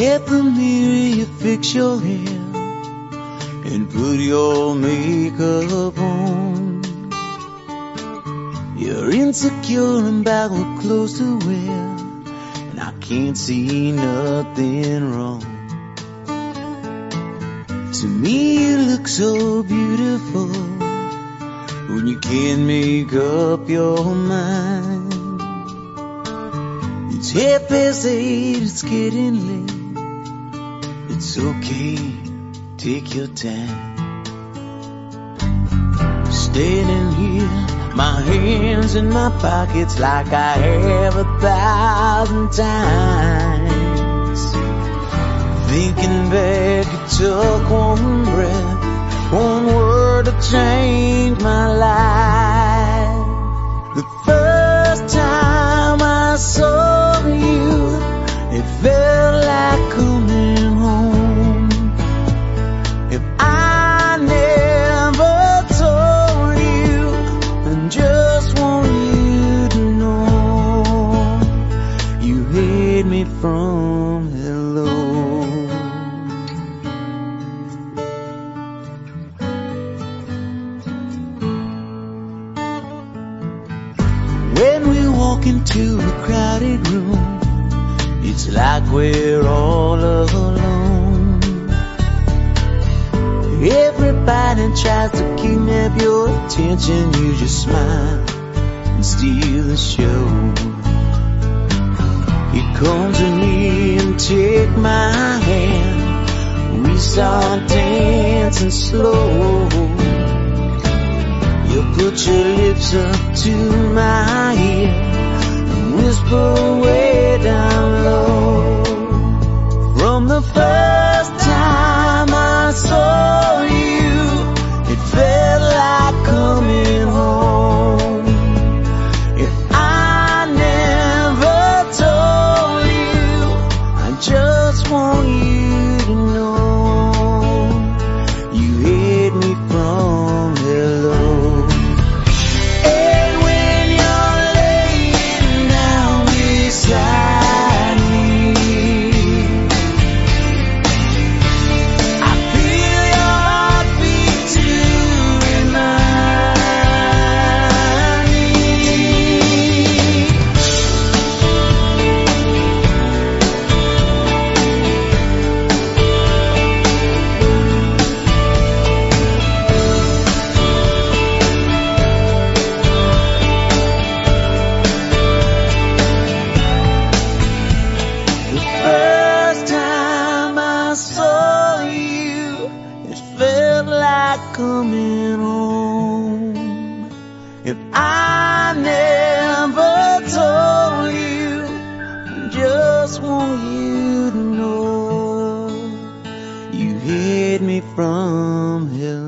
At the mirror you fix your hair and put your makeup on. You're insecure about what clothes to wear, and I can't see nothing wrong. To me you look so beautiful when you can't make up your mind. It's half past eight, it's getting late. It's okay, take your time. Standing here, my hands in my pockets like I have a thousand times. Thinking back, it took one breath, one word to change my life. The from hello. When we walk into a crowded room, it's like we're all alone. Everybody tries to kidnap your attention, you just smile and steal the show. You come to me and take my hand, we start dancing slow. You put your lips up to my ear and whisper way down low. Felt like coming home. If I never told you, just want you to know you hid me from hello.